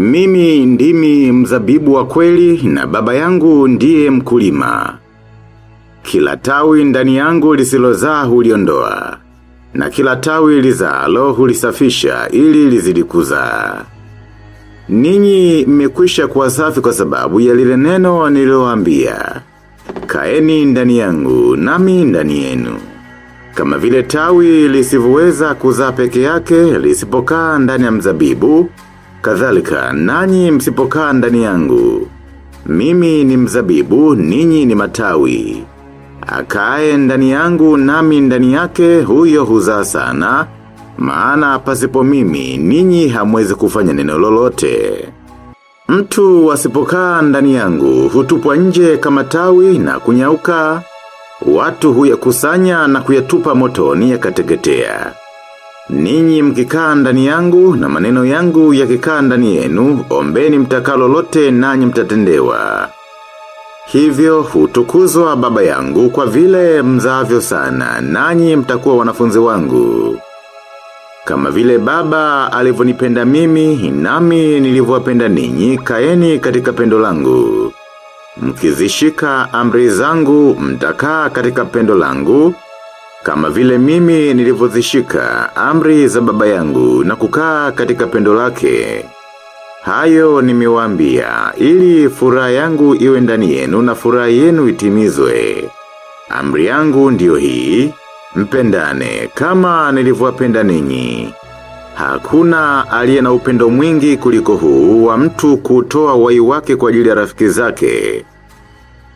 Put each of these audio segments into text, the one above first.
Mimi ndimi mzabibu wa kweli na baba yangu ndiye mkulima. Kila tawi ndani yangu lisilozaa huliondoa. Na kila tawi lizaalo hulisafisha ili lizidi kuzaa. Ninyi mmekwisha safi kwa sababu ya lile neno nililowaambia. Kaeni ndani yangu nami ndani yenu. Kama vile tawi lisivyoweza kuzaa peke yake lisipokaa ndani ya mzabibu, kadhalika nanyi msipokaa ndani yangu. Mimi ni mzabibu, ninyi ni matawi. Akae ndani yangu nami ndani yake huyo huzaa sana, maana pasipo mimi ninyi hamwezi kufanya neno lolote. Mtu wasipokaa ndani yangu hutupwa nje kama tawi na kunyauka, watu huyakusanya na kuyatupa motoni yakateketea. Ninyi mkikaa ndani yangu na maneno yangu yakikaa ndani yenu, ombeni mtakalo lote nanyi mtatendewa. Hivyo hutukuzwa baba yangu kwa vile mzavyo sana, nanyi mtakuwa wanafunzi wangu. Kama vile baba alivyonipenda mimi, nami nilivyowapenda ninyi, kaeni katika pendo langu. Mkizishika amri zangu, mtakaa katika pendo langu, kama vile mimi nilivyozishika amri za baba yangu na kukaa katika pendo lake. Hayo nimewaambia ili furaha yangu iwe ndani yenu na furaha yenu itimizwe. Amri yangu ndiyo hii, mpendane kama nilivyowapenda ninyi. Hakuna aliye na upendo mwingi kuliko huu wa mtu kutoa wai wake kwa ajili ya rafiki zake.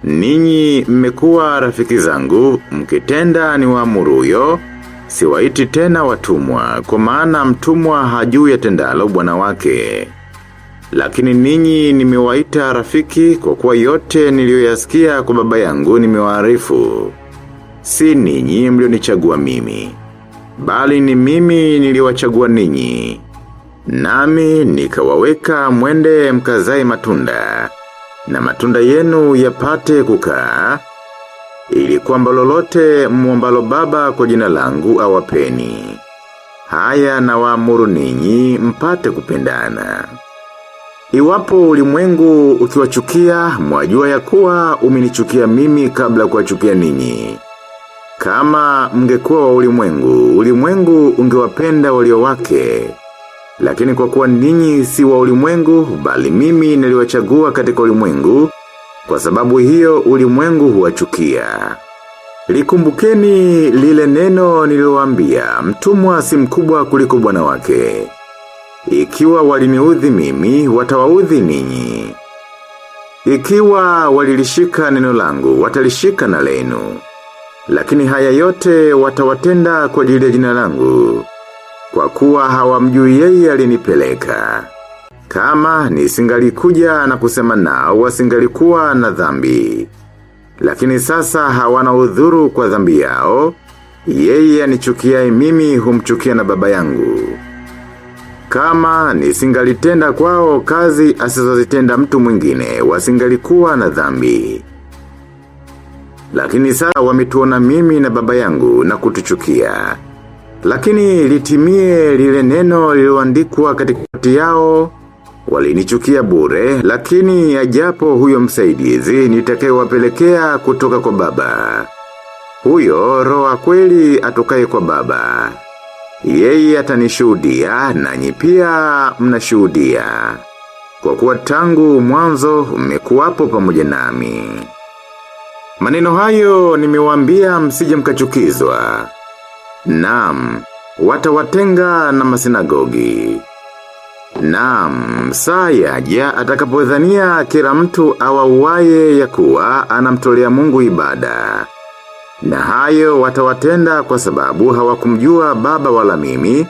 Ninyi mmekuwa rafiki zangu, mkitenda ni waamuruyo, siwaiti tena watumwa, kwa maana mtumwa hajui yatendalo bwana wake. Lakini ninyi nimewaita rafiki kwa kuwa yote niliyoyasikia kwa baba yangu nimewaarifu. Si ninyi mlionichagua mimi. Bali ni mimi niliwachagua ninyi. Nami nikawaweka mwende mkazae matunda. Na matunda yenu yapate kukaa. Ili kwamba lolote muombalo baba kwa jina langu awapeni. Haya na waamuru ninyi mpate kupendana. Iwapo ulimwengu ukiwachukia, mwajua ya kuwa umenichukia mimi kabla kuwachukia ninyi. Kama mngekuwa wa ulimwengu, ulimwengu ungewapenda walio wake. Lakini kwa kuwa ninyi si wa ulimwengu, bali mimi niliwachagua katika ulimwengu, kwa sababu hiyo ulimwengu huwachukia. Likumbukeni lile neno nililowaambia, mtumwa si mkubwa kuliko bwana wake. Ikiwa waliniudhi mimi, watawaudhi ninyi. Ikiwa walilishika neno langu, watalishika na lenu. Lakini haya yote watawatenda kwa ajili ya jina langu. Kwa kuwa hawamjui yeye alinipeleka. Kama nisingalikuja na kusema nao wasingalikuwa na dhambi. Lakini sasa hawana udhuru kwa dhambi yao, yeye anichukiaye mimi humchukia na baba yangu. Kama nisingalitenda kwao kazi asizozitenda mtu mwingine, wasingalikuwa na dhambi. Lakini sasa wametuona mimi na baba yangu na kutuchukia. Lakini litimie lile neno lililoandikwa katikati yao, walinichukia bure, lakini ajapo huyo msaidizi nitakayewapelekea kutoka kwa baba. Huyo roa kweli atokaye kwa baba. Yeye atanishuhudia nanyi pia mnashuhudia. Kwa kuwa tangu mwanzo mmekuwapo pamoja nami. Maneno hayo nimewaambia msije mkachukizwa. Naam, watawatenga na masinagogi. Naam, saa yaja atakapodhania kila mtu awawaye ya kuwa anamtolea Mungu ibada. Na hayo watawatenda kwa sababu hawakumjua baba wala mimi,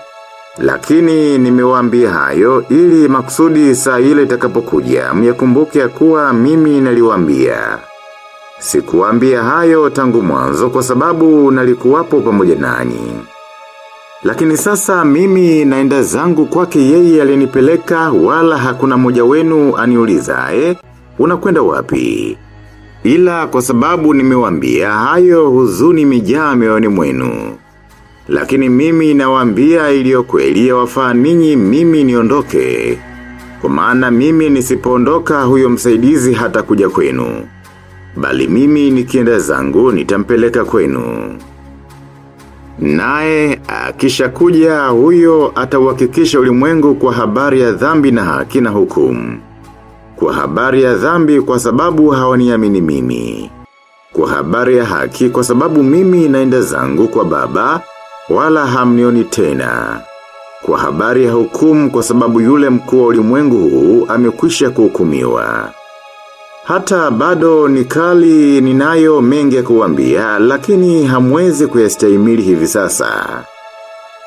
lakini nimewaambia hayo ili makusudi saa ile itakapokuja myakumbuke ya kuwa mimi naliwaambia. Sikuambia hayo tangu mwanzo kwa sababu nalikuwapo pamoja nanyi. Lakini sasa mimi naenda zangu kwake yeye alinipeleka wala hakuna moja wenu aniulizae, unakwenda wapi? Ila kwa sababu nimewambia hayo huzuni mijaa mioyoni mwenu. Lakini mimi nawambia iliyo kweli ya wafaa ninyi mimi niondoke. Kwa maana mimi nisipoondoka huyo msaidizi hata kuja kwenu. Bali mimi nikienda zangu nitampeleka kwenu. Naye, akisha kuja huyo atawakikisha ulimwengu kwa habari ya dhambi na haki na hukumu. Kwa habari ya dhambi kwa sababu hawaniamini mimi. Kwa habari ya haki kwa sababu mimi naenda zangu kwa baba, wala hamnioni tena. Kwa habari ya hukumu kwa sababu yule mkuu wa ulimwengu huu amekwisha kuhukumiwa. Hata bado ni kali ninayo mengi ya kuambia, lakini hamwezi kuyastahimili hivi sasa.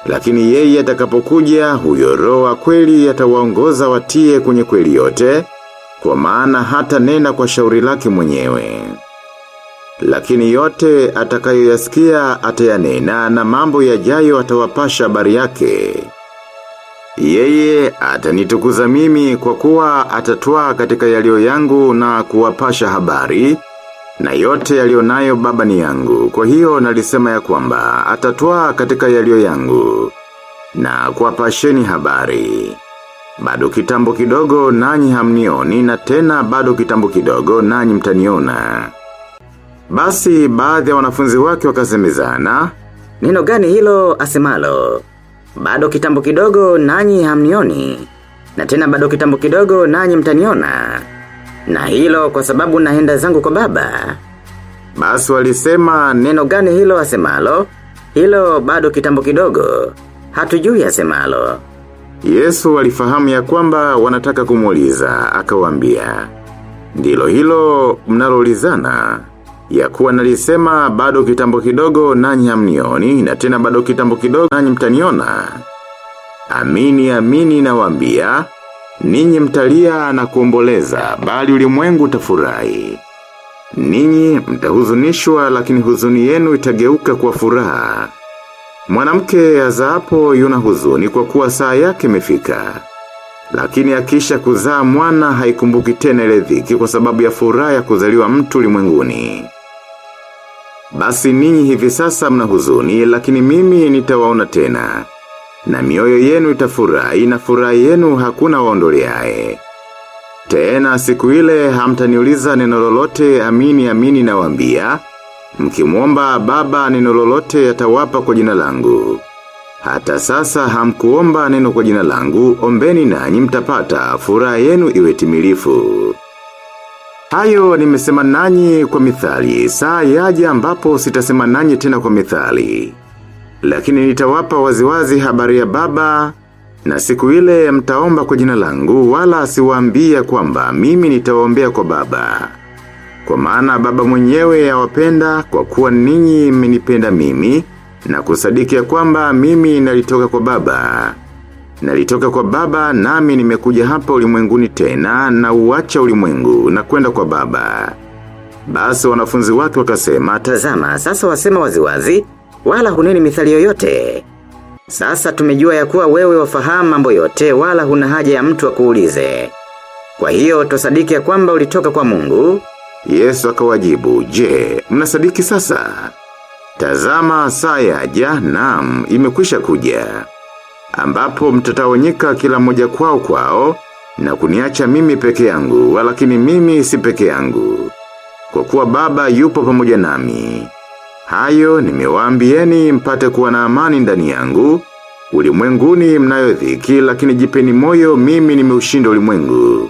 Lakini yeye atakapokuja huyo roho kweli atawaongoza watie kwenye kweli yote, kwa maana hata nena kwa shauri lake mwenyewe. Lakini yote atakayoyasikia atayanena na mambo yajayo atawapasha habari yake. Yeye atanitukuza mimi kwa kuwa atatua katika yalio yangu na kuwapasha habari, na yote yalio nayo baba ni yangu. Kwa hiyo nalisema ya kwamba atatua katika yalio yangu, na kuwapasheni habari. Bado kitambo kidogo nanyi hamnioni na tena bado kitambo kidogo nanyi mtaniona. Basi baadhi ya wanafunzi wake wakasemezana, Neno gani hilo asemalo? Bado kitambo kidogo nanyi hamnioni. Na tena bado kitambo kidogo nanyi mtaniona. Na hilo kwa sababu naenda zangu kwa baba. basi walisema Neno gani hilo asemalo? Hilo bado kitambo kidogo. Hatujui asemalo. Yesu alifahamu ya kwamba wanataka kumuuliza, akawaambia. Ndilo hilo mnalolizana ya kuwa nalisema bado kitambo kidogo nanyi hamnioni na tena bado kitambo kidogo nanyi mtaniona. Amini amini nawaambia, ninyi mtalia na kuomboleza, bali ulimwengu utafurahi. Ninyi mtahuzunishwa lakini huzuni yenu itageuka kwa furaha. Mwanamke azaapo yuna huzuni kwa kuwa saa yake imefika. Lakini akisha kuzaa mwana haikumbuki tena ile dhiki kwa sababu ya furaha ya kuzaliwa mtu ulimwenguni. Basi ninyi hivi sasa mna huzuni lakini mimi nitawaona tena. Na mioyo yenu itafurahi na furaha yenu hakuna waondoleaye. Tena siku ile hamtaniuliza neno lolote amini amini nawaambia, mkimwomba baba neno lolote atawapa kwa jina langu. Hata sasa hamkuomba neno kwa jina langu, ombeni nanyi mtapata, furaha yenu iwe timilifu. Hayo nimesema nanyi kwa mithali, saa yaja ambapo sitasema nanyi tena kwa mithali. Lakini nitawapa waziwazi habari ya baba, na siku ile mtaomba kwa jina langu, wala siwaambia kwamba mimi nitawaombea kwa baba. Kwa maana baba mwenyewe awapenda kwa kuwa ninyi mmenipenda mimi, na kusadiki ya kwamba mimi nalitoka kwa baba. Nalitoka kwa baba nami nimekuja hapa ulimwenguni tena na uacha ulimwengu na kwenda kwa baba. Basi wanafunzi wake wakasema, Tazama, sasa wasema waziwazi, wala huneni mithali yoyote. Sasa tumejua ya kuwa wewe wafahamu mambo yote, wala huna haja ya mtu akuulize. Kwa hiyo, tosadiki ya kwamba ulitoka kwa mungu, Yesu akawajibu, je, mnasadiki sasa? Tazama saa yaja naam imekwisha kuja. Ambapo mtatawanyika kila moja kwao kwao, na kuniacha mimi peke yangu, walakini mimi si peke yangu. Kwa kuwa baba yupo pamoja nami. Hayo nimewaambieni mpate kuwa na amani ndani yangu, ulimwenguni mnayo dhiki lakini jipeni moyo mimi nimeushinda ulimwengu.